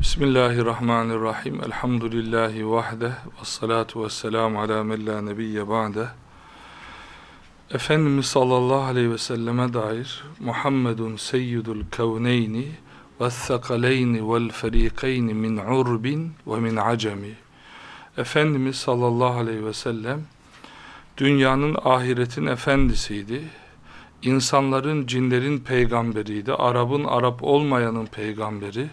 Bismillahirrahmanirrahim. Elhamdülillahi vahde. Ve salatu ve selamu ala men la nebiyye ba'de. Efendimiz sallallahu aleyhi ve selleme dair Muhammedun seyyidul kevneyni ve thakaleyni vel ferikeyni min urbin ve min acemi. Efendimiz sallallahu aleyhi ve sellem dünyanın ahiretin efendisiydi. İnsanların, cinlerin peygamberiydi. Arap'ın Arap olmayanın peygamberi.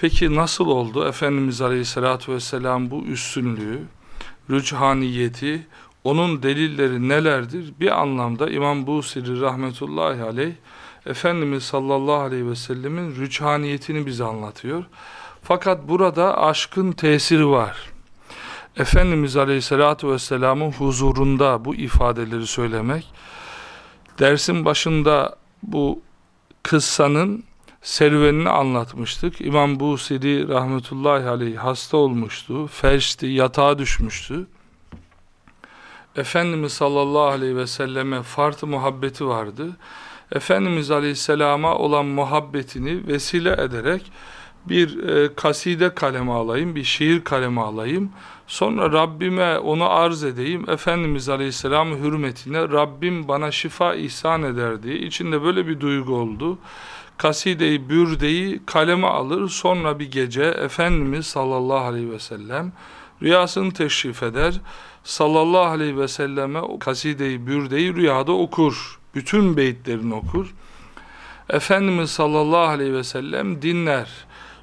Peki nasıl oldu? Efendimiz Aleyhisselatü Vesselam bu üstünlüğü, rüchaniyeti, onun delilleri nelerdir? Bir anlamda İmam Busiri rahmetullahi aleyh, Efendimiz sallallahu aleyhi ve sellemin rüchaniyetini bize anlatıyor. Fakat burada aşkın tesiri var. Efendimiz aleyhissalatu vesselamın huzurunda bu ifadeleri söylemek, dersin başında bu kıssanın serüvenini anlatmıştık. İmam Busiri rahmetullahi aleyh hasta olmuştu, felçti, yatağa düşmüştü. Efendimiz sallallahu aleyhi ve selleme farklı muhabbeti vardı. Efendimiz aleyhisselama olan muhabbetini vesile ederek bir e, kaside kaleme alayım, bir şiir kaleme alayım. Sonra Rabbime onu arz edeyim. Efendimiz Aleyhisselam hürmetine Rabbim bana şifa ihsan eder diye içinde böyle bir duygu oldu. Kasideyi, bürdeyi kaleme alır. Sonra bir gece Efendimiz sallallahu aleyhi ve sellem rüyasını teşrif eder. Sallallahu aleyhi ve selleme o kasideyi, bürdeyi rüyada okur. Bütün beyitlerini okur. Efendimiz sallallahu aleyhi ve sellem dinler.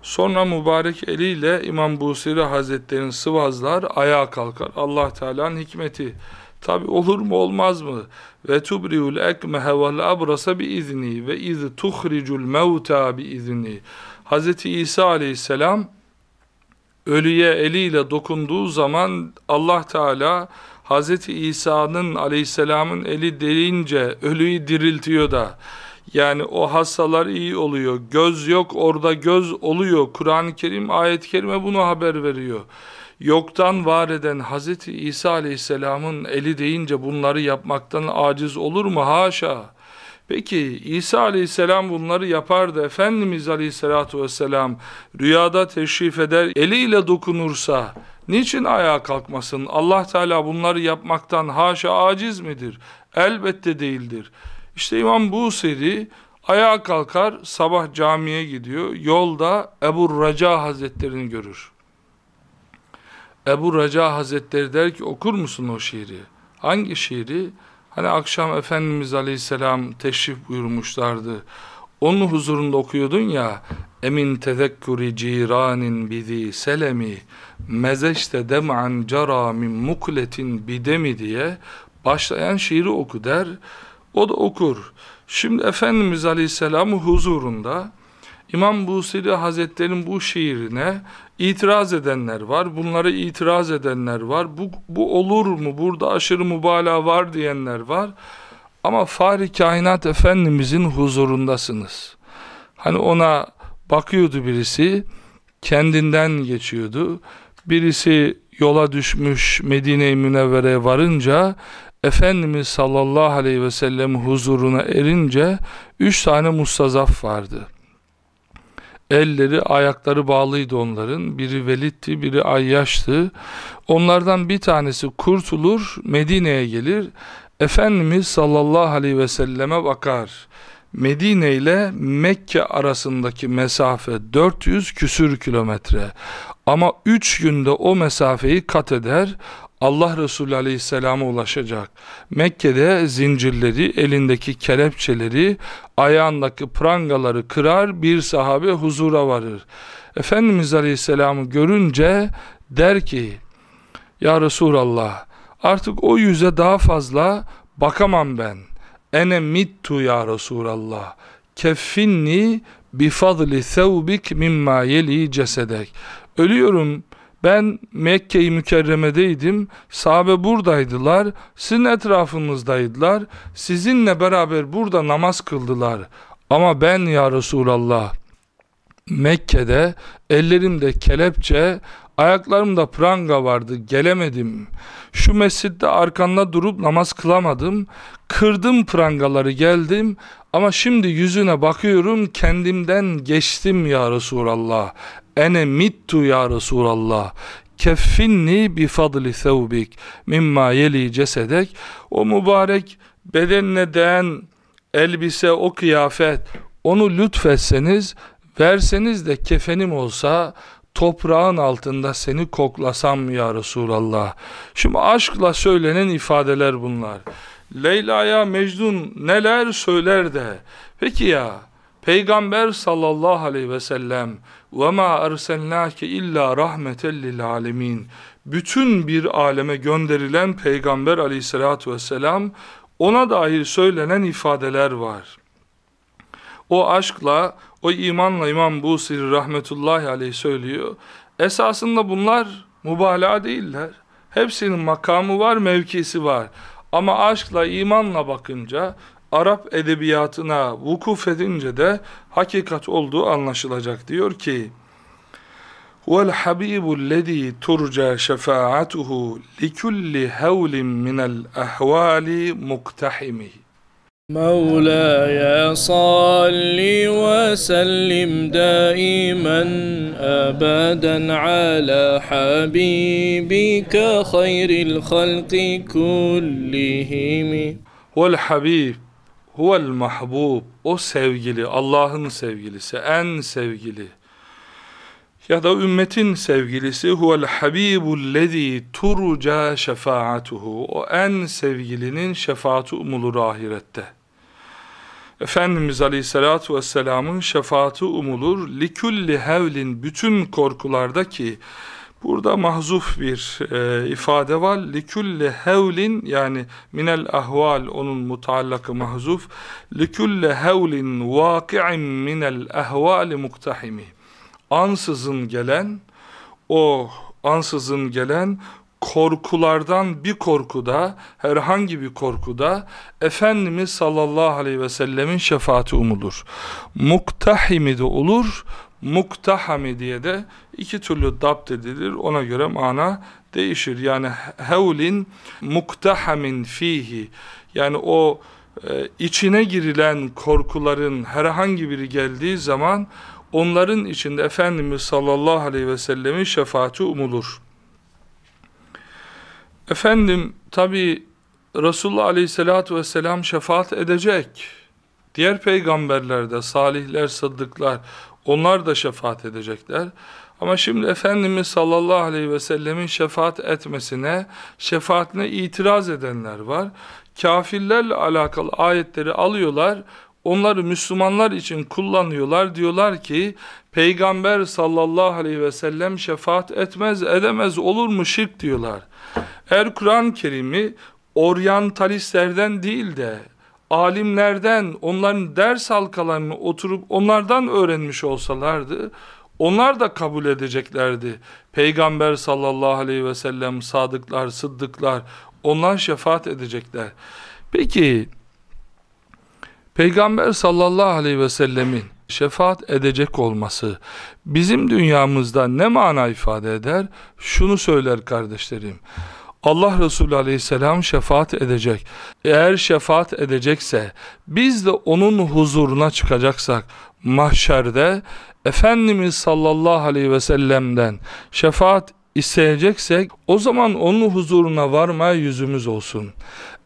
Sonra mübarek eliyle İmam Busiri Hazretleri'nin sıvazlar ayağa kalkar. Allah Teala'nın hikmeti. Tabi olur mu olmaz mı? Ve tubriul ekmehe vel abrasa bi izni ve iz tuhricul mevta bi izni. Hazreti İsa aleyhisselam ölüye eliyle dokunduğu zaman Allah Teala Hazreti İsa'nın aleyhisselamın eli delince ölüyü diriltiyor da yani o hastalar iyi oluyor. Göz yok orada göz oluyor. Kur'an-ı Kerim ayet-i kerime bunu haber veriyor. Yoktan var eden Hz. İsa Aleyhisselam'ın eli deyince bunları yapmaktan aciz olur mu? Haşa. Peki İsa Aleyhisselam bunları yapardı. Efendimiz Aleyhisselatü Vesselam rüyada teşrif eder, eliyle dokunursa niçin ayağa kalkmasın? Allah Teala bunları yapmaktan haşa aciz midir? Elbette değildir. İşte İmam Buseri ayağa kalkar, sabah camiye gidiyor. Yolda Ebu Raca Hazretlerini görür. Ebu Raca Hazretleri der ki okur musun o şiiri? Hangi şiiri? Hani akşam Efendimiz Aleyhisselam teşrif buyurmuşlardı. Onun huzurunda okuyordun ya emin tezekkuri ciranin bizi selemi mezeşte dem'an cara min mukletin bidemi diye başlayan şiiri oku der. O da okur. Şimdi Efendimiz Aleyhisselam'ın huzurunda İmam Busiri Hazretleri'nin bu şiirine itiraz edenler var. Bunlara itiraz edenler var. Bu, bu olur mu? Burada aşırı mübalağa var diyenler var. Ama Fahri Kainat Efendimizin huzurundasınız. Hani ona bakıyordu birisi, kendinden geçiyordu. Birisi yola düşmüş Medine-i Münevvere'ye varınca Efendimiz sallallahu aleyhi ve sellem huzuruna erince üç tane mustazaf vardı. Elleri, ayakları bağlıydı onların. Biri Velid'ti, biri Ayyaş'tı. Onlardan bir tanesi kurtulur, Medine'ye gelir. Efendimiz sallallahu aleyhi ve selleme bakar. Medine ile Mekke arasındaki mesafe 400 küsür kilometre. Ama üç günde o mesafeyi kat eder. Allah Resulü Aleyhisselam'a ulaşacak. Mekke'de zincirleri, elindeki kelepçeleri, ayağındaki prangaları kırar, bir sahabe huzura varır. Efendimiz Aleyhisselam'ı görünce der ki, Ya Resulallah, artık o yüze daha fazla bakamam ben. Ene mittu ya Resulallah. Keffinni bifadli thevbik mimma yeli cesedek. Ölüyorum ben Mekke-i Mükerreme'deydim. Sahabe buradaydılar. Sizin etrafınızdaydılar. Sizinle beraber burada namaz kıldılar. Ama ben ya Resulallah Mekke'de ellerimde kelepçe, ayaklarımda pranga vardı, gelemedim. Şu mescitte arkanda durup namaz kılamadım. Kırdım prangaları geldim ama şimdi yüzüne bakıyorum kendimden geçtim ya Resulallah. Ene mittu ya Resulallah. Keffinni bi fadli thevbik mimma yeli cesedek. O mübarek bedenine değen elbise, o kıyafet, onu lütfetseniz, verseniz de kefenim olsa, toprağın altında seni koklasam ya Resulallah. Şimdi aşkla söylenen ifadeler bunlar. Leyla'ya Mecnun neler söyler de. Peki ya Peygamber sallallahu aleyhi ve sellem arsalnake illa rahmeten lil alemin. Bütün bir aleme gönderilen Peygamber aleyhissalatu vesselam ona dair söylenen ifadeler var. O aşkla, o imanla İmam Busiri rahmetullahi aleyh söylüyor. Esasında bunlar mübalağa değiller. Hepsinin makamı var, mevkisi var. Ama aşkla, imanla bakınca, Arap edebiyatına vukuf edince de hakikat olduğu anlaşılacak. Diyor ki, وَالْحَبِيبُ الَّذ۪ي تُرْجَى شَفَاعَتُهُ لِكُلِّ هَوْلٍ مِنَ الْأَحْوَالِ مُقْتَحِمِهِ مولاي صل وسلم دائما ابدا على حبيبك خير الخلق كلهم والحبيب huvel mahbub o sevgili Allah'ın sevgilisi en sevgili. Ya da ümmetin sevgilisi huvel habibullezî turca şefaatuhu o en sevgilinin şefaati umulur ahirette. Efendimiz Aleyhisselatü Vesselam'ın şefaati umulur. Likulli hevlin bütün korkularda ki burada mahzuf bir e, ifade var. Likulli hevlin yani minel ahval onun mutallakı mahzuf. Likulli hevlin vaki'in minel ahvali muktahimi. Ansızın gelen o ansızın gelen korkulardan bir korkuda herhangi bir korkuda Efendimiz sallallahu aleyhi ve sellemin şefaati umulur. Muktahimi de olur, muktahami diye de iki türlü dapt edilir. Ona göre mana değişir. Yani hevlin muktahamin fihi yani o e, içine girilen korkuların herhangi biri geldiği zaman onların içinde Efendimiz sallallahu aleyhi ve sellemin şefaati umulur. Efendim tabi Resulullah aleyhissalatü vesselam şefaat edecek. Diğer peygamberler de, salihler, sıddıklar onlar da şefaat edecekler. Ama şimdi Efendimiz sallallahu aleyhi ve sellemin şefaat etmesine, şefaatine itiraz edenler var. Kafirlerle alakalı ayetleri alıyorlar, onları Müslümanlar için kullanıyorlar. Diyorlar ki Peygamber sallallahu aleyhi ve sellem şefaat etmez edemez olur mu şirk diyorlar. Eğer Kur'an-ı Kerim'i oryantalistlerden değil de alimlerden onların ders halkalarını oturup onlardan öğrenmiş olsalardı onlar da kabul edeceklerdi. Peygamber sallallahu aleyhi ve sellem sadıklar, sıddıklar onlar şefaat edecekler. Peki Peygamber sallallahu aleyhi ve sellemin şefaat edecek olması bizim dünyamızda ne mana ifade eder? Şunu söyler kardeşlerim. Allah Resulü aleyhisselam şefaat edecek. Eğer şefaat edecekse biz de onun huzuruna çıkacaksak mahşerde Efendimiz sallallahu aleyhi ve sellem'den şefaat isteyeceksek o zaman onun huzuruna varmaya yüzümüz olsun.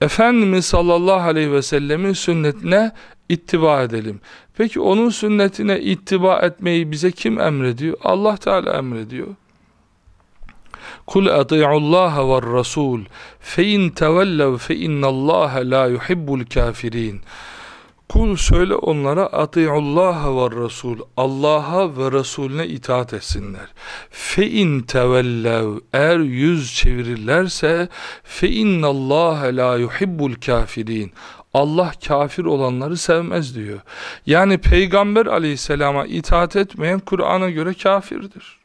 Efendimiz sallallahu aleyhi ve sellemin sünnetine ittiba edelim. Peki onun sünnetine ittiba etmeyi bize kim emrediyor? Allah Teala emrediyor. Kul ati'ullaha ve rasul fe in tevellev fe innallaha la yuhibbul kafirin. Kul söyle onlara ati'ullaha ve rasul. Allah'a ve Resulüne itaat etsinler. Fe in tevellev eğer yüz çevirirlerse fe innallaha la yuhibbul kafirin. Allah kafir olanları sevmez diyor. Yani Peygamber aleyhisselama itaat etmeyen Kur'an'a göre kafirdir.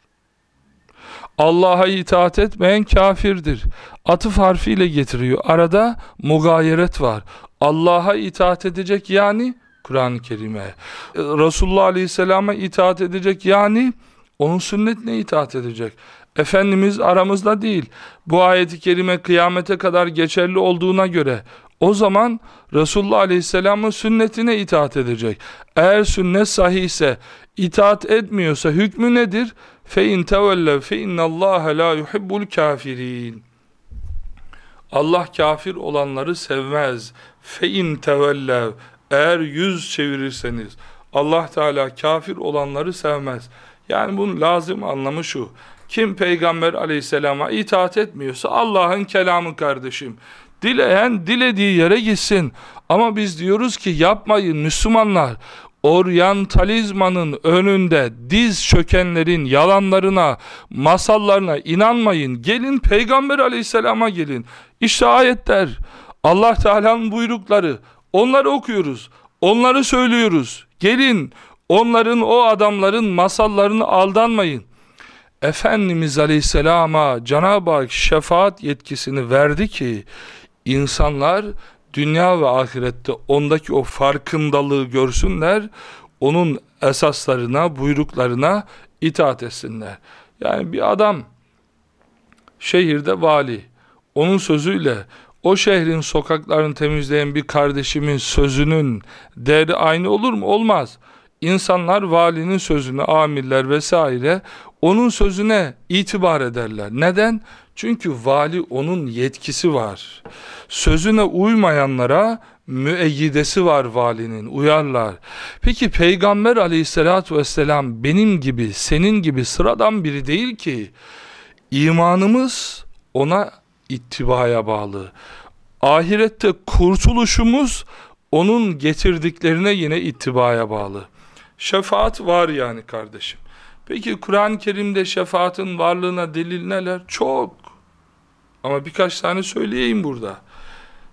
Allah'a itaat etmeyen kafirdir. Atıf harfiyle getiriyor. Arada mugayeret var. Allah'a itaat edecek yani Kur'an-ı Kerim'e. E, Resulullah Aleyhisselam'a itaat edecek yani onun sünnetine itaat edecek. Efendimiz aramızda değil. Bu ayeti kerime kıyamete kadar geçerli olduğuna göre o zaman Resulullah Aleyhisselam'ın sünnetine itaat edecek. Eğer sünnet sahihse itaat etmiyorsa hükmü nedir? İn tevellev fe innallaha la yuhibbul kafirin. Allah kafir olanları sevmez. Fe in tevellev eğer yüz çevirirseniz Allah Teala kafir olanları sevmez. Yani bunun lazım anlamı şu. Kim Peygamber aleyhisselama itaat etmiyorsa Allah'ın kelamı kardeşim. Dileyen dilediği yere gitsin. Ama biz diyoruz ki yapmayın Müslümanlar. Oryantalizmanın önünde diz çökenlerin yalanlarına, masallarına inanmayın. Gelin Peygamber aleyhisselama gelin. İşte ayetler, Allah Teala'nın buyrukları. Onları okuyoruz, onları söylüyoruz. Gelin onların o adamların masallarını aldanmayın. Efendimiz Aleyhisselam'a Cenab-ı Hak şefaat yetkisini verdi ki insanlar dünya ve ahirette ondaki o farkındalığı görsünler, onun esaslarına, buyruklarına itaat etsinler. Yani bir adam şehirde vali, onun sözüyle o şehrin sokaklarını temizleyen bir kardeşimin sözünün değeri aynı olur mu? Olmaz. İnsanlar valinin sözünü, amirler vesaire onun sözüne itibar ederler. Neden? Çünkü vali onun yetkisi var. Sözüne uymayanlara müeyyidesi var valinin, uyarlar. Peki Peygamber aleyhissalatü vesselam benim gibi, senin gibi sıradan biri değil ki. İmanımız ona ittibaya bağlı. Ahirette kurtuluşumuz onun getirdiklerine yine ittibaya bağlı. Şefaat var yani kardeşim. Peki Kur'an-ı Kerim'de şefaatin varlığına delil neler? Çok. Ama birkaç tane söyleyeyim burada.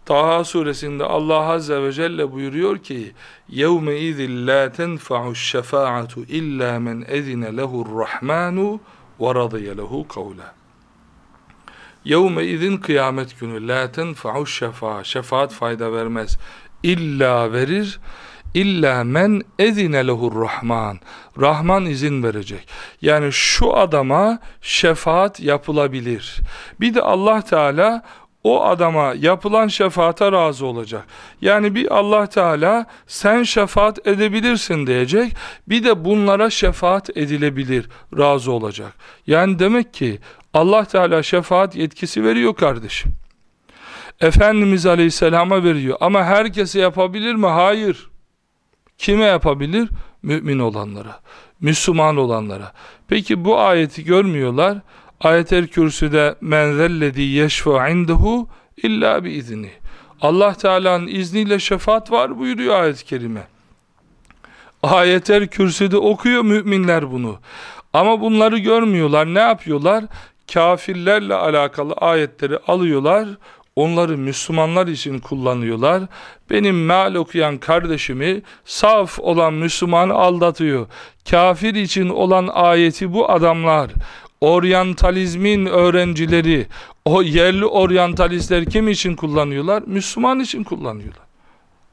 Taha suresinde Allah Azze ve Celle buyuruyor ki يَوْمَ اِذٍ لَا تَنْفَعُ الشَّفَاعَةُ اِلَّا مَنْ اَذِنَ لَهُ الرَّحْمَانُ وَرَضِيَ لَهُ قَوْلًا Yevme izin kıyamet günü la tenfa'u şefa şefaat fayda vermez illa verir illa men ezine lehur rahman Rahman izin verecek yani şu adama şefaat yapılabilir bir de Allah Teala o adama yapılan şefaate razı olacak. Yani bir Allah Teala sen şefaat edebilirsin diyecek. Bir de bunlara şefaat edilebilir, razı olacak. Yani demek ki Allah Teala şefaat yetkisi veriyor kardeşim. Efendimiz Aleyhisselam'a veriyor. Ama herkese yapabilir mi? Hayır. Kime yapabilir? Mümin olanlara, Müslüman olanlara. Peki bu ayeti görmüyorlar. Ayet-el Kürsü'de men zellezî yeşfu indehu illa bi izni. Allah Teala'nın izniyle şefaat var buyuruyor ayet-i kerime. Ayet-el Kürsü'de okuyor müminler bunu. Ama bunları görmüyorlar. Ne yapıyorlar? Kafirlerle alakalı ayetleri alıyorlar. Onları Müslümanlar için kullanıyorlar. Benim meal okuyan kardeşimi saf olan Müslümanı aldatıyor. Kafir için olan ayeti bu adamlar oryantalizmin öğrencileri, o yerli oryantalistler kim için kullanıyorlar? Müslüman için kullanıyorlar.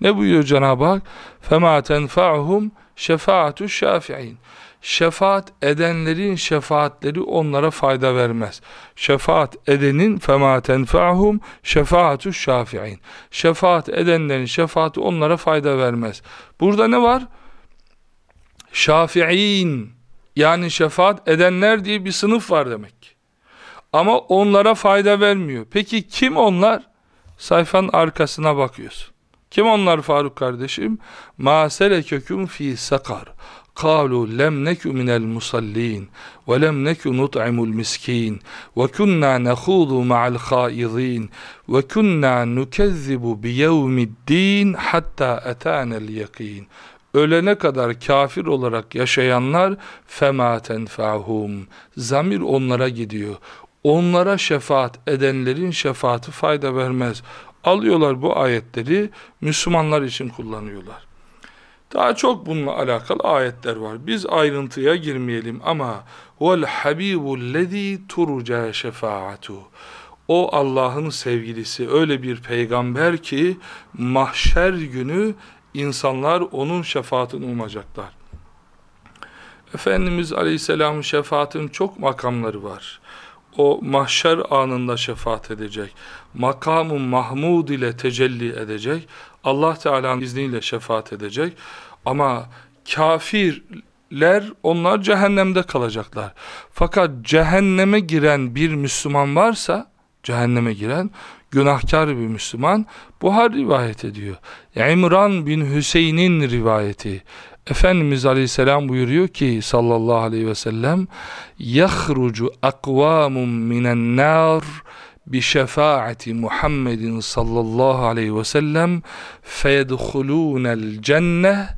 Ne buyuruyor Cenab-ı Hak? فَمَا تَنْفَعُهُمْ شَفَاعَةُ الشَّافِعِينَ Şefaat edenlerin şefaatleri onlara fayda vermez. Şefaat edenin فَمَا تَنْفَعُهُمْ شَفَاعَةُ الشَّافِعِينَ Şefaat edenlerin şefaati onlara fayda vermez. Burada ne var? Şafi'in yani şefaat edenler diye bir sınıf var demek. Ama onlara fayda vermiyor. Peki kim onlar? Sayfanın arkasına bakıyorsun. Kim onlar Faruk kardeşim? Ma selekeküm fi sakar. Kalu lem nekü minel musallin ve lem nekü nut'imul miskin ve kunna nehudu ma'al khaidin ve kunna nukezzibu bi yevmiddin hatta etanel yakin ölene kadar kafir olarak yaşayanlar fema tenfa'hum zamir onlara gidiyor onlara şefaat edenlerin şefaati fayda vermez alıyorlar bu ayetleri Müslümanlar için kullanıyorlar daha çok bununla alakalı ayetler var. Biz ayrıntıya girmeyelim ama vel habibullezî turca şefaatu. O Allah'ın sevgilisi öyle bir peygamber ki mahşer günü insanlar onun şefaatini umacaklar. Efendimiz Aleyhisselam'ın şefaatin çok makamları var. O mahşer anında şefaat edecek. Makamı Mahmud ile tecelli edecek. Allah Teala'nın izniyle şefaat edecek. Ama kafirler onlar cehennemde kalacaklar. Fakat cehenneme giren bir Müslüman varsa cehenneme giren günahkar bir Müslüman Buhar rivayet ediyor. İmran bin Hüseyin'in rivayeti. Efendimiz Aleyhisselam buyuruyor ki sallallahu aleyhi ve sellem yahrucu akvamun minen nar bi şefaati Muhammedin sallallahu aleyhi ve sellem feyedhulûnel cenneh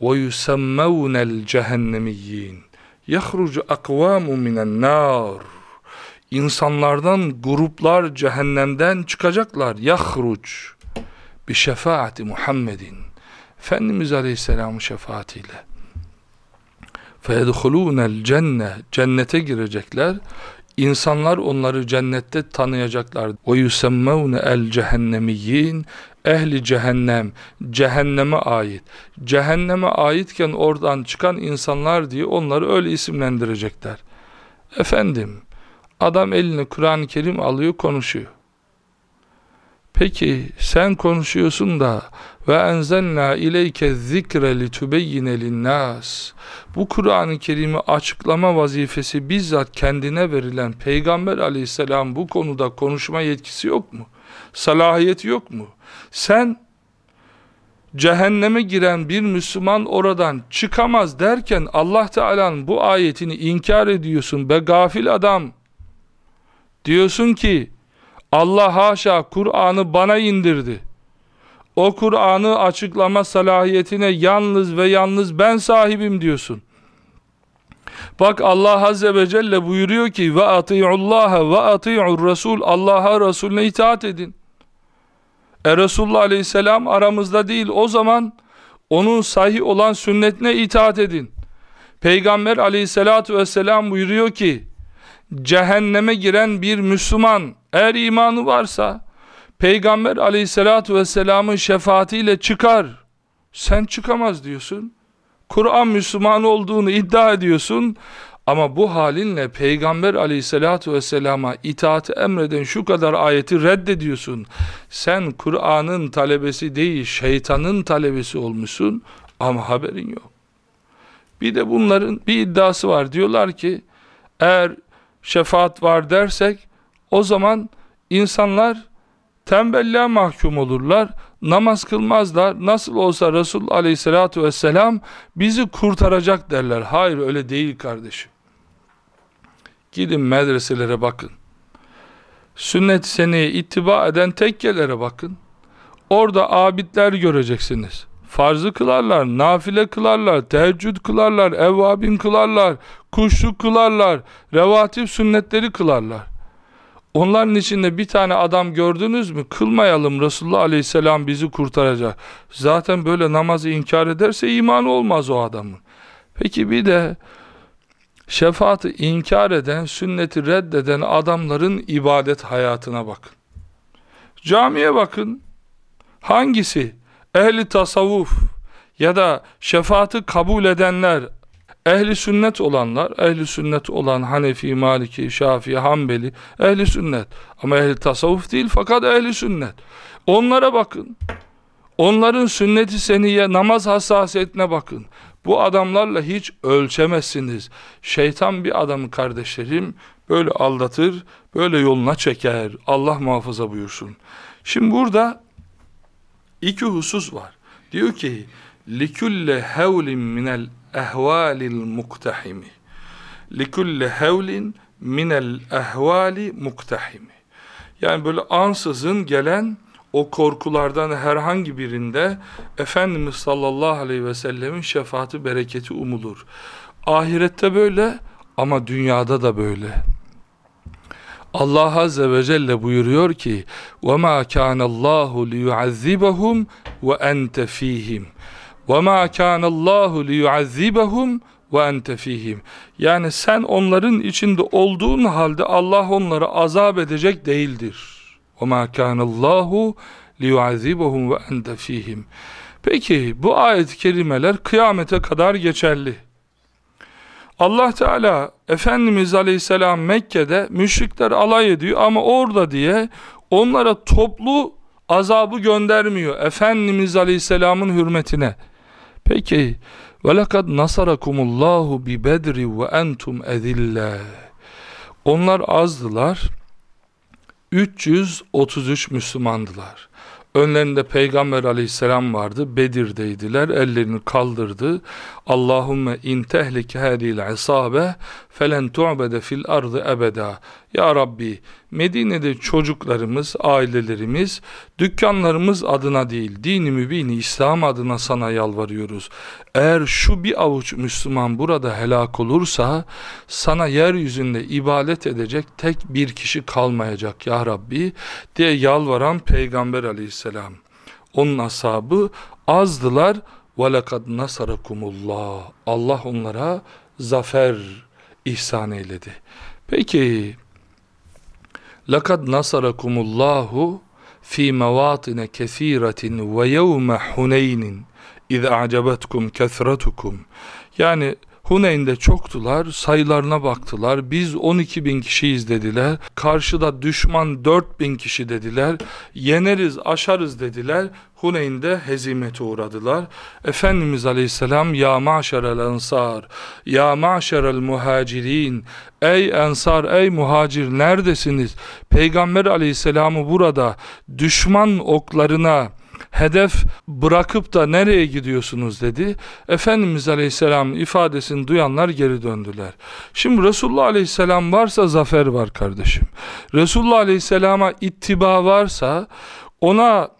ve yusemmevnel cehennemiyyin yahrucu akvamun minen nar insanlardan gruplar cehennemden çıkacaklar. Yahruç bi şefaati Muhammedin. Efendimiz Aleyhisselam'ın şefaatiyle. Feyedhulûnel cenne. Cennete girecekler. İnsanlar onları cennette tanıyacaklar. Ve yusemmevne el cehennemiyyin. Ehli cehennem, cehenneme ait. Cehenneme aitken oradan çıkan insanlar diye onları öyle isimlendirecekler. Efendim, adam eline Kur'an-ı Kerim alıyor konuşuyor. Peki sen konuşuyorsun da ve enzelna ileyke zikre litubeyyine linnas. Bu Kur'an-ı Kerim'i açıklama vazifesi bizzat kendine verilen Peygamber aleyhisselam bu konuda konuşma yetkisi yok mu? Salahiyeti yok mu? Sen cehenneme giren bir Müslüman oradan çıkamaz derken Allah Teala'nın bu ayetini inkar ediyorsun be gafil adam. Diyorsun ki Allah haşa Kur'an'ı bana indirdi. O Kur'an'ı açıklama salahiyetine yalnız ve yalnız ben sahibim diyorsun. Bak Allah Azze ve Celle buyuruyor ki ve ati'ullaha ve ati'ur Resul Allah'a Resulüne itaat edin. E Resulullah Aleyhisselam aramızda değil o zaman onun sahih olan sünnetine itaat edin. Peygamber Aleyhisselatü Vesselam buyuruyor ki cehenneme giren bir Müslüman eğer imanı varsa Peygamber aleyhissalatu vesselamın şefaatiyle çıkar. Sen çıkamaz diyorsun. Kur'an Müslüman olduğunu iddia ediyorsun. Ama bu halinle Peygamber aleyhissalatu vesselama itaati emreden şu kadar ayeti reddediyorsun. Sen Kur'an'ın talebesi değil şeytanın talebesi olmuşsun ama haberin yok. Bir de bunların bir iddiası var. Diyorlar ki eğer şefaat var dersek o zaman insanlar tembelliğe mahkum olurlar, namaz kılmazlar, nasıl olsa Resul aleyhissalatü vesselam bizi kurtaracak derler. Hayır öyle değil kardeşim. Gidin medreselere bakın. Sünnet seneye ittiba eden tekkelere bakın. Orada abidler göreceksiniz. Farzı kılarlar, nafile kılarlar, teheccüd kılarlar, evvabin kılarlar, kuşluk kılarlar, revatip sünnetleri kılarlar. Onların içinde bir tane adam gördünüz mü? Kılmayalım Resulullah Aleyhisselam bizi kurtaracak. Zaten böyle namazı inkar ederse imanı olmaz o adamın. Peki bir de şefaati inkar eden, sünneti reddeden adamların ibadet hayatına bakın. Camiye bakın. Hangisi? Ehli tasavvuf ya da şefaati kabul edenler, ehli sünnet olanlar, ehli sünnet olan Hanefi, Maliki, Şafii, Hanbeli, ehli sünnet. Ama ehli tasavvuf değil fakat ehli sünnet. Onlara bakın. Onların sünneti seniye namaz hassasiyetine bakın. Bu adamlarla hiç ölçemezsiniz. Şeytan bir adamı kardeşlerim böyle aldatır, böyle yoluna çeker. Allah muhafaza buyursun. Şimdi burada iki husus var. Diyor ki لِكُلَّ هَوْلٍ مِنَ ehvalil muktahimi likulli hevlin minel ehvali muktahimi yani böyle ansızın gelen o korkulardan herhangi birinde Efendimiz sallallahu aleyhi ve sellemin şefaati bereketi umulur. Ahirette böyle ama dünyada da böyle. Allah azze ve celle buyuruyor ki: "Ve ma kana Allahu liyuazzibahum ve ente fihim." وَمَا كَانَ اللّٰهُ لِيُعَذِّبَهُمْ وَاَنْتَ ف۪يهِمْ Yani sen onların içinde olduğun halde Allah onları azap edecek değildir. وَمَا كَانَ اللّٰهُ لِيُعَذِّبَهُمْ وَاَنْتَ ف۪يهِمْ Peki bu ayet-i kerimeler kıyamete kadar geçerli. Allah Teala Efendimiz Aleyhisselam Mekke'de müşrikler alay ediyor ama orada diye onlara toplu azabı göndermiyor Efendimiz Aleyhisselam'ın hürmetine. Peki ve lekad nasarakumullahu bi bedri ve entum ezille. Onlar azdılar. 333 Müslümandılar. Önlerinde Peygamber aleyhisselam vardı. Bedir'deydiler. Ellerini kaldırdı. Allahümme in tehlike hadil isabe felen tu'bede fil ardı ebeda. Ya Rabbi Medine'de çocuklarımız, ailelerimiz, dükkanlarımız adına değil, dini mübini İslam adına sana yalvarıyoruz. Eğer şu bir avuç Müslüman burada helak olursa, sana yeryüzünde ibadet edecek tek bir kişi kalmayacak ya Rabbi diye yalvaran Peygamber aleyhisselam. Onun ashabı azdılar, وَلَقَدْ نَصَرَكُمُ اللّٰهِ Allah onlara zafer ihsan eyledi. Peki, لَقَدْ نَصَرَكُمُ اللّٰهُ فِي مَوَاطِنَ كَثِيرَةٍ وَيَوْمَ حُنَيْنٍ اِذْ اَعْجَبَتْكُمْ كَثْرَتُكُمْ. Yani Huneyn'de çoktular, sayılarına baktılar. Biz 12 bin kişiyiz dediler. Karşıda düşman 4 bin kişi dediler. Yeneriz, aşarız dediler. Huneyn'de hezimete uğradılar. Efendimiz Aleyhisselam ya maşerel ensar, ya maşerel muhacirin, ey ensar, ey muhacir neredesiniz? Peygamber Aleyhisselam'ı burada düşman oklarına, hedef bırakıp da nereye gidiyorsunuz dedi. Efendimiz Aleyhisselam ifadesini duyanlar geri döndüler. Şimdi Resulullah Aleyhisselam varsa zafer var kardeşim. Resulullah Aleyhisselam'a ittiba varsa ona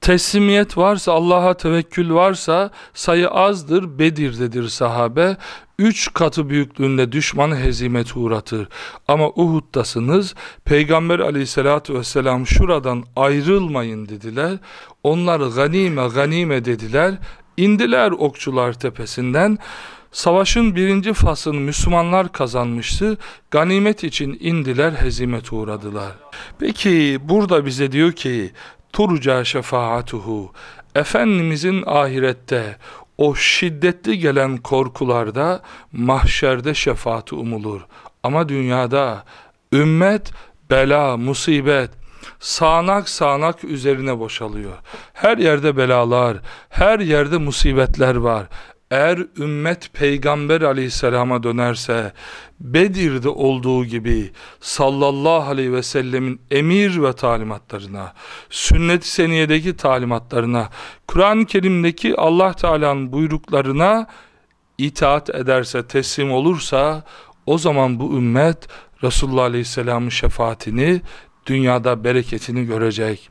teslimiyet varsa, Allah'a tevekkül varsa sayı azdır, Bedir'dedir sahabe. Üç katı büyüklüğünde düşmanı hezimet uğratır. Ama Uhud'dasınız, Peygamber aleyhissalatü vesselam şuradan ayrılmayın dediler. Onlar ganime ganime dediler. İndiler okçular tepesinden. Savaşın birinci fasını Müslümanlar kazanmıştı. Ganimet için indiler, hezimet uğradılar. Peki burada bize diyor ki turca şefaatuhu Efendimizin ahirette o şiddetli gelen korkularda mahşerde şefaati umulur. Ama dünyada ümmet bela, musibet, sağanak sağanak üzerine boşalıyor. Her yerde belalar, her yerde musibetler var. Eğer ümmet peygamber aleyhisselama dönerse Bedir'de olduğu gibi sallallahu aleyhi ve sellemin emir ve talimatlarına, sünnet-i seniyedeki talimatlarına, Kur'an-ı Kerim'deki Allah Teala'nın buyruklarına itaat ederse, teslim olursa o zaman bu ümmet Resulullah Aleyhisselam'ın şefaatini, dünyada bereketini görecek.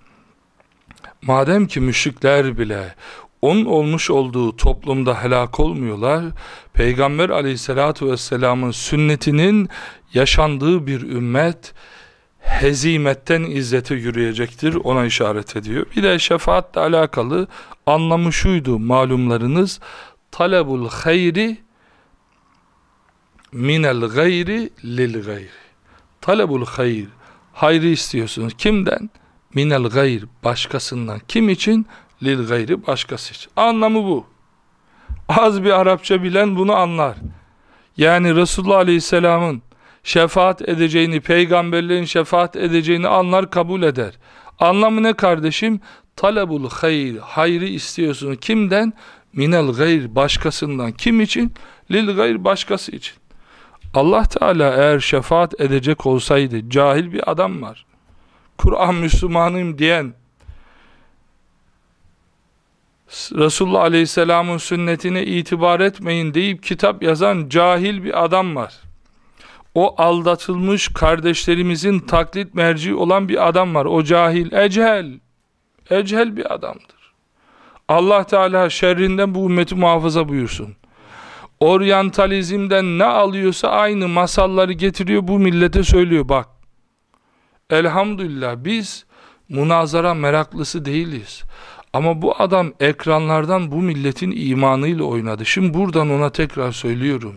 Madem ki müşrikler bile onun olmuş olduğu toplumda helak olmuyorlar. Peygamber aleyhissalatu vesselamın sünnetinin yaşandığı bir ümmet hezimetten izzete yürüyecektir ona işaret ediyor. Bir de şefaatle alakalı anlamı şuydu malumlarınız talebul hayri minel gayri lil gayri talebul hayr hayrı istiyorsunuz kimden? minel gayr başkasından kim için? Lil gayri başkası için. Anlamı bu. Az bir Arapça bilen bunu anlar. Yani Resulullah Aleyhisselam'ın şefaat edeceğini, peygamberlerin şefaat edeceğini anlar, kabul eder. Anlamı ne kardeşim? Talebul hayr, hayrı istiyorsun. Kimden? Minel gayr, başkasından. Kim için? Lil gayr, başkası için. Allah Teala eğer şefaat edecek olsaydı, cahil bir adam var. Kur'an Müslümanıyım diyen, Resulullah Aleyhisselam'ın sünnetine itibar etmeyin deyip kitap yazan cahil bir adam var. O aldatılmış kardeşlerimizin taklit merci olan bir adam var. O cahil, ecel. Ecel bir adamdır. Allah Teala şerrinden bu ümmeti muhafaza buyursun. Oryantalizmden ne alıyorsa aynı masalları getiriyor bu millete söylüyor bak. Elhamdülillah biz münazara meraklısı değiliz. Ama bu adam ekranlardan bu milletin imanıyla oynadı. Şimdi buradan ona tekrar söylüyorum.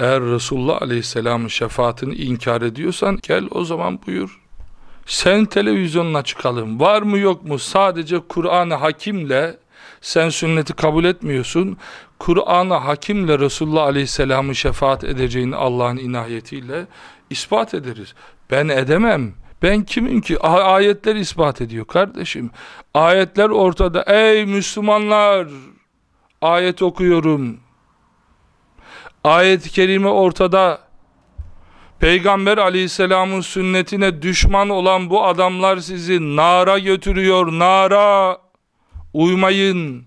Eğer Resulullah Aleyhisselam'ın şefaatini inkar ediyorsan gel o zaman buyur. Sen televizyonuna çıkalım. Var mı yok mu? Sadece Kur'an-ı Hakim'le sen sünneti kabul etmiyorsun. Kur'an-ı Hakim'le Resulullah Aleyhisselam'ı şefaat edeceğini Allah'ın inayetiyle ispat ederiz. Ben edemem. Ben kimim ki? Ayetler ispat ediyor kardeşim. Ayetler ortada. Ey Müslümanlar! Ayet okuyorum. Ayet-i kerime ortada. Peygamber aleyhisselamın sünnetine düşman olan bu adamlar sizi nara götürüyor, nara. Uymayın.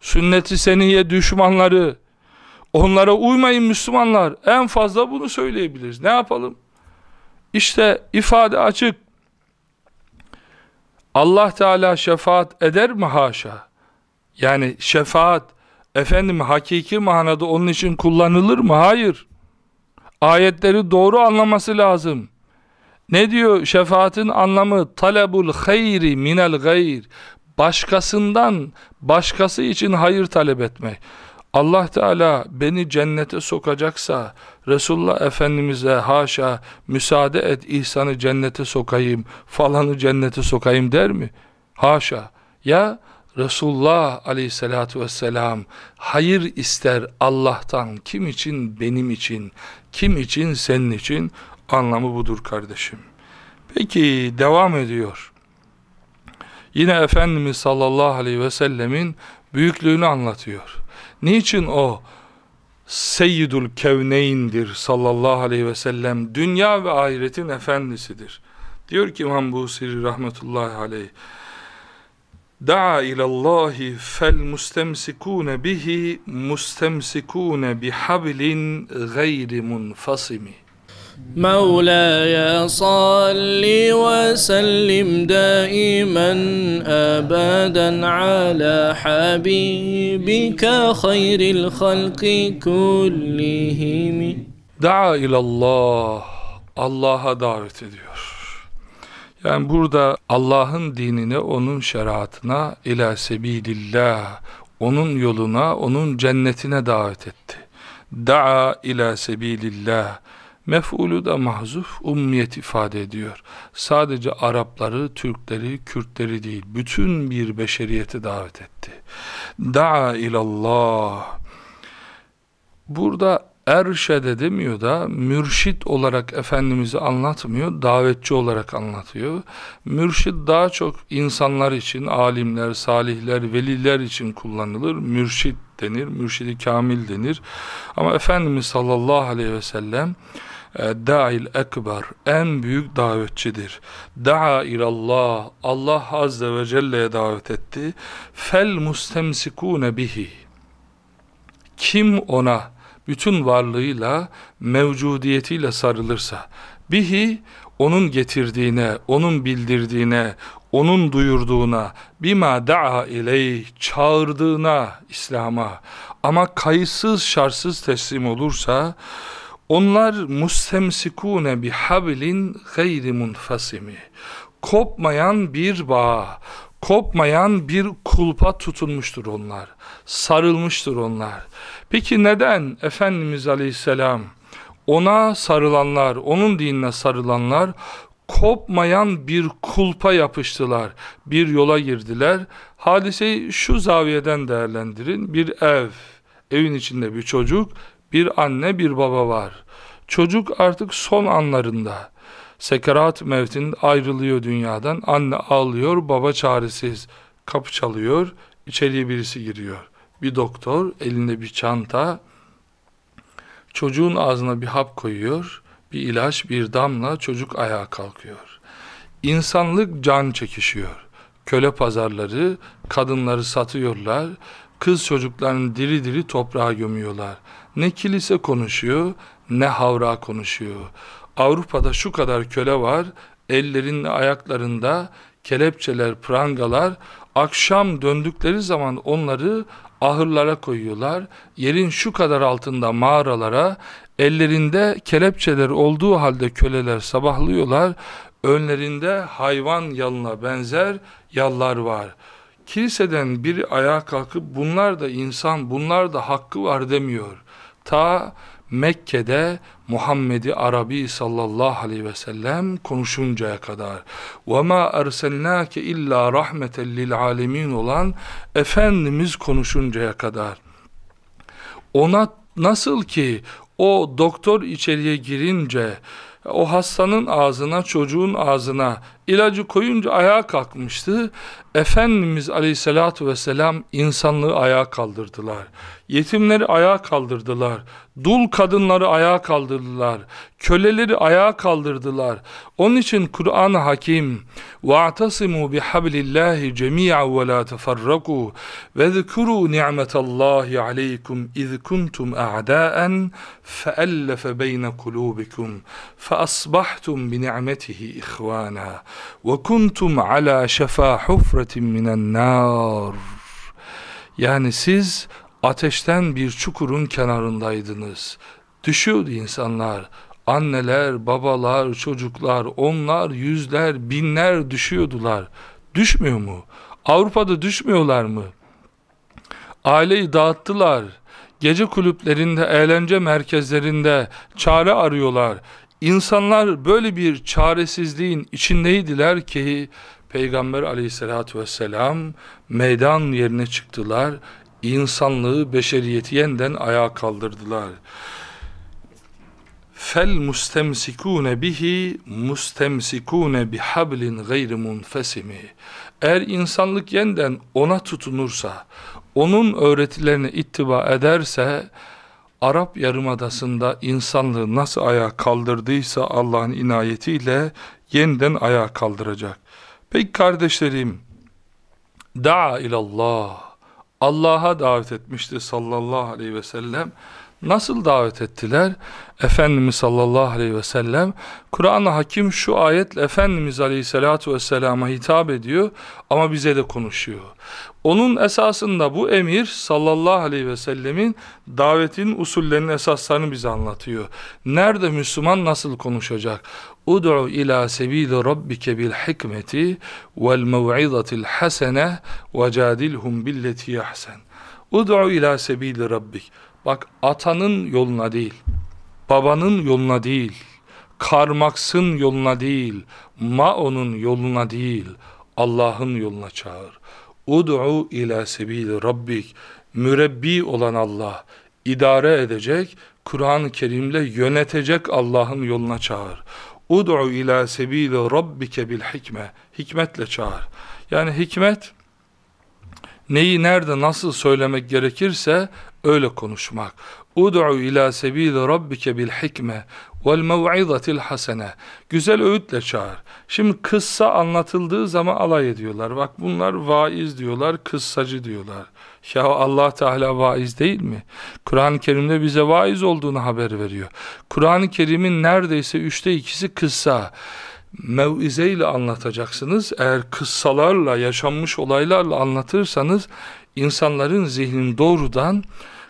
Sünneti seniye düşmanları. Onlara uymayın Müslümanlar. En fazla bunu söyleyebiliriz. Ne yapalım? İşte ifade açık. Allah Teala şefaat eder mi haşa? Yani şefaat efendim hakiki manada onun için kullanılır mı? Hayır. Ayetleri doğru anlaması lazım. Ne diyor şefaatin anlamı? Talebul hayri minel gayr. Başkasından başkası için hayır talep etmek. Allah Teala beni cennete sokacaksa Resulullah Efendimiz'e haşa müsaade et ihsanı cennete sokayım falanı cennete sokayım der mi? Haşa. Ya Resulullah aleyhissalatu vesselam hayır ister Allah'tan kim için benim için kim için senin için anlamı budur kardeşim. Peki devam ediyor. Yine Efendimiz sallallahu aleyhi ve sellemin büyüklüğünü anlatıyor. Niçin o Seyyidül Kevneyn'dir sallallahu aleyhi ve sellem. Dünya ve ahiretin efendisidir. Diyor ki İmam Busiri rahmetullahi aleyh. Da'a ilallahi fel mustemsikune bihi mustemsikune bihablin gayri munfasimi. مولاي صل وسلم دائما ابدا على حبيبك خير الخلق كلهم Da'a ilallah Allah'a davet ediyor. Yani burada Allah'ın dinine, onun şeriatına, ila sebilillah, onun yoluna, onun cennetine davet etti. Da'a ila sebilillah. Mef'ulü da mahzuf, ummiyet ifade ediyor. Sadece Arapları, Türkleri, Kürtleri değil, bütün bir beşeriyeti davet etti. Da'a ilallah. Burada erşede demiyor da mürşit olarak Efendimiz'i anlatmıyor, davetçi olarak anlatıyor. Mürşit daha çok insanlar için, alimler, salihler, veliler için kullanılır. Mürşit denir, mürşidi kamil denir. Ama Efendimiz sallallahu aleyhi ve sellem da'il ekber en büyük davetçidir. Da'a ilallah Allah azze ve celle'ye davet etti. Fel mustemsikune bihi kim ona bütün varlığıyla mevcudiyetiyle sarılırsa bihi onun getirdiğine, onun bildirdiğine, onun duyurduğuna, bima da'a ileyh, çağırdığına, İslam'a ama kayıtsız şartsız teslim olursa, onlar mustemsikune bihablin gayri munfasimi. Kopmayan bir bağ, kopmayan bir kulpa tutunmuştur onlar. Sarılmıştır onlar. Peki neden Efendimiz Aleyhisselam ona sarılanlar, onun dinine sarılanlar kopmayan bir kulpa yapıştılar. Bir yola girdiler. Hadiseyi şu zaviyeden değerlendirin. Bir ev, evin içinde bir çocuk, bir anne bir baba var. Çocuk artık son anlarında. Sekerat mevtin ayrılıyor dünyadan. Anne ağlıyor, baba çaresiz. Kapı çalıyor, içeriye birisi giriyor. Bir doktor elinde bir çanta. Çocuğun ağzına bir hap koyuyor. Bir ilaç, bir damla çocuk ayağa kalkıyor. İnsanlık can çekişiyor. Köle pazarları kadınları satıyorlar. Kız çocuklarını diri diri toprağa gömüyorlar. Ne kilise konuşuyor, ne havra konuşuyor. Avrupa'da şu kadar köle var, ellerinde ayaklarında kelepçeler, prangalar, akşam döndükleri zaman onları ahırlara koyuyorlar. Yerin şu kadar altında mağaralara, ellerinde kelepçeler olduğu halde köleler sabahlıyorlar. Önlerinde hayvan yalına benzer yallar var. Kiliseden biri ayağa kalkıp bunlar da insan, bunlar da hakkı var demiyor. Ta Mekke'de Muhammed-i Arabi sallallahu aleyhi ve sellem konuşuncaya kadar وَمَا اَرْسَلْنَاكَ illa rahmeten lil alemin olan Efendimiz konuşuncaya kadar ona nasıl ki o doktor içeriye girince o hastanın ağzına çocuğun ağzına ilacı koyunca ayağa kalkmıştı. Efendimiz aleyhissalatu vesselam insanlığı ayağa kaldırdılar. Yetimleri ayağa kaldırdılar. Dul kadınları ayağa kaldırdılar. Köleleri ayağa kaldırdılar. Onun için Kur'an-ı Hakim وَاَعْتَصِمُوا بِحَبْلِ اللّٰهِ جَمِيعًا وَلَا تَفَرَّقُوا وَذْكُرُوا نِعْمَةَ اللّٰهِ عَلَيْكُمْ اِذْ كُنْتُمْ اَعْدَاءً فَأَلَّفَ بَيْنَ قُلُوبِكُمْ فَأَصْبَحْتُمْ بِنِعْمَتِهِ ve kuntum ala şefa hufratin minen nar. Yani siz ateşten bir çukurun kenarındaydınız. Düşüyordu insanlar. Anneler babalar çocuklar onlar yüzler binler düşüyordular. Düşmüyor mu? Avrupa'da düşmüyorlar mı? Aileyi dağıttılar. Gece kulüplerinde, eğlence merkezlerinde çare arıyorlar. İnsanlar böyle bir çaresizliğin içindeydiler ki Peygamber aleyhissalatü vesselam meydan yerine çıktılar insanlığı, beşeriyeti yeniden ayağa kaldırdılar. Fel mustemsikune bihi mustemsikune bihablin gayri munfesimi. Eğer insanlık yeniden ona tutunursa, onun öğretilerine ittiba ederse, Arap Yarımadası'nda insanlığı nasıl ayağa kaldırdıysa Allah'ın inayetiyle yeniden ayağa kaldıracak. Peki kardeşlerim, da'a ilallah, Allah'a davet etmişti sallallahu aleyhi ve sellem. Nasıl davet ettiler? Efendimiz sallallahu aleyhi ve sellem Kur'an-ı Hakim şu ayetle Efendimiz aleyhissalatu vesselama hitap ediyor ama bize de konuşuyor. Onun esasında bu emir sallallahu aleyhi ve sellemin davetin usullerinin esaslarını bize anlatıyor. Nerede Müslüman nasıl konuşacak? Ud'u ila sebili rabbike bil hikmeti vel mev'izatil hasene ve cadilhum billeti ahsen. Ud'u ila sebili rabbik. Bak atanın yoluna değil, babanın yoluna değil, karmaksın yoluna değil, maonun yoluna değil, Allah'ın yoluna çağır. Ud'u ila sebili rabbik. Mürebbi olan Allah, idare edecek, Kur'an-ı Kerim'le yönetecek Allah'ın yoluna çağır. Ud'u ila sebili rabbike bil hikme. Hikmetle çağır. Yani hikmet neyi nerede nasıl söylemek gerekirse öyle konuşmak. Ud'u ila sebili rabbike bil hikme vel mev'izatil hasene. Güzel öğütle çağır. Şimdi kıssa anlatıldığı zaman alay ediyorlar. Bak bunlar vaiz diyorlar, kıssacı diyorlar. Ya Allah Teala vaiz değil mi? Kur'an-ı Kerim'de bize vaiz olduğunu haber veriyor. Kur'an-ı Kerim'in neredeyse üçte ikisi kıssa mev'ize ile anlatacaksınız. Eğer kıssalarla, yaşanmış olaylarla anlatırsanız insanların zihnini doğrudan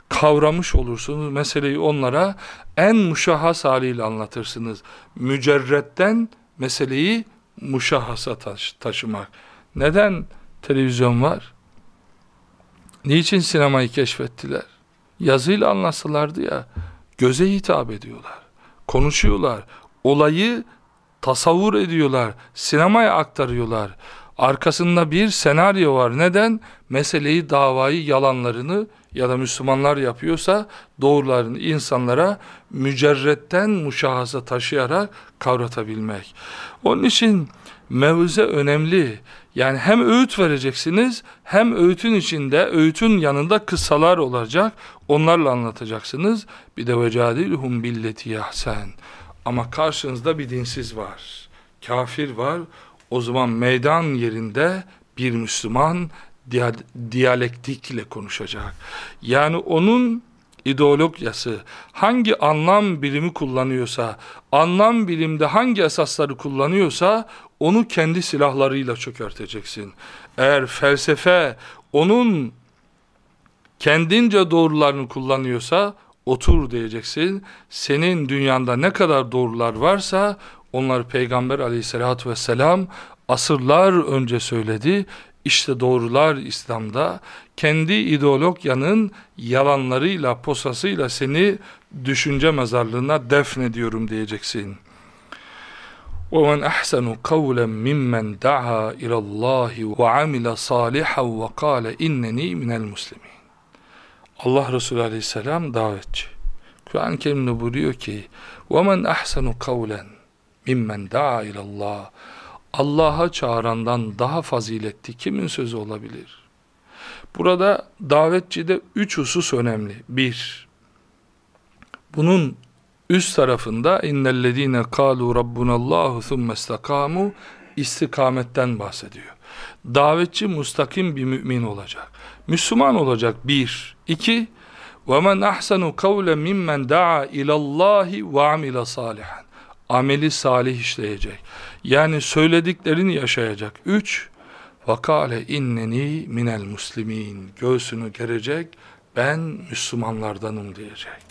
kavramış olursunuz. Meseleyi onlara en muşahhas haliyle anlatırsınız. Mücerretten meseleyi muşahhasa taş taşımak. Neden televizyon var? Niçin sinemayı keşfettiler? Yazıyla anlatsalardı ya, göze hitap ediyorlar, konuşuyorlar, olayı tasavvur ediyorlar, sinemaya aktarıyorlar. Arkasında bir senaryo var. Neden? Meseleyi, davayı, yalanlarını ya da Müslümanlar yapıyorsa doğrularını insanlara mücerretten muşahasa taşıyarak kavratabilmek. Onun için mevze önemli. Yani hem öğüt vereceksiniz hem öğütün içinde, öğütün yanında kıssalar olacak. Onlarla anlatacaksınız. Bir de vecadilhum billeti yahsen. Ama karşınızda bir dinsiz var. Kafir var. O zaman meydan yerinde bir Müslüman diyalektikle konuşacak. Yani onun ideolojisi hangi anlam bilimi kullanıyorsa, anlam bilimde hangi esasları kullanıyorsa onu kendi silahlarıyla çökerteceksin. Eğer felsefe onun kendince doğrularını kullanıyorsa otur diyeceksin. Senin dünyanda ne kadar doğrular varsa onları Peygamber aleyhissalatü vesselam asırlar önce söyledi. İşte doğrular İslam'da kendi ideologyanın yalanlarıyla, posasıyla seni düşünce mezarlığına defnediyorum diyeceksin. وَمَنْ أَحْسَنُ قَوْلًا مِمَّنْ دَعَا إِلَى اللّٰهِ وَعَمِلَ صَالِحًا وَقَالَ اِنَّنِي مِنَ الْمُسْلِمِينَ Allah Resulü Aleyhisselam davetçi. Kur'an-ı Kerim'de buyuruyor ki وَمَنْ أَحْسَنُ قَوْلًا مِمَّنْ دَعَا إِلَى اللّٰهِ Allah'a çağırandan daha faziletli kimin sözü olabilir? Burada davetçide üç husus önemli. Bir, bunun üst tarafında innellezine kalu rabbunallahu thumma istakamu istikametten bahsediyor. Davetçi mustakim bir mümin olacak. Müslüman olacak bir. iki men ahsanu kavle mimmen da'a ilallahi ve amile salihan. Ameli salih işleyecek. Yani söylediklerini yaşayacak. Üç, vakale inneni minel muslimin. Göğsünü gerecek, ben Müslümanlardanım diyecek.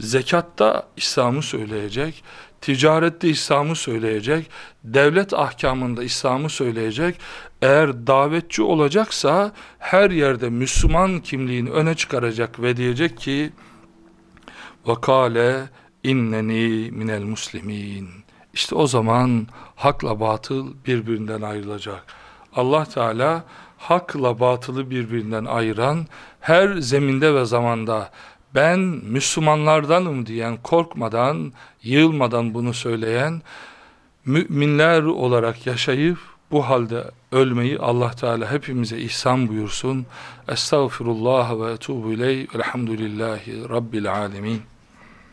Zekatta İslam'ı söyleyecek, ticarette İslam'ı söyleyecek, devlet ahkamında İslam'ı söyleyecek. Eğer davetçi olacaksa her yerde Müslüman kimliğini öne çıkaracak ve diyecek ki vakale inneni minel muslimin. İşte o zaman hakla batıl birbirinden ayrılacak. Allah Teala hakla batılı birbirinden ayıran her zeminde ve zamanda ben Müslümanlardanım diyen korkmadan, yığılmadan bunu söyleyen müminler olarak yaşayıp bu halde ölmeyi Allah Teala hepimize ihsan buyursun. Estağfirullah ve etubu ileyh. Elhamdülillahi Rabbil alemin.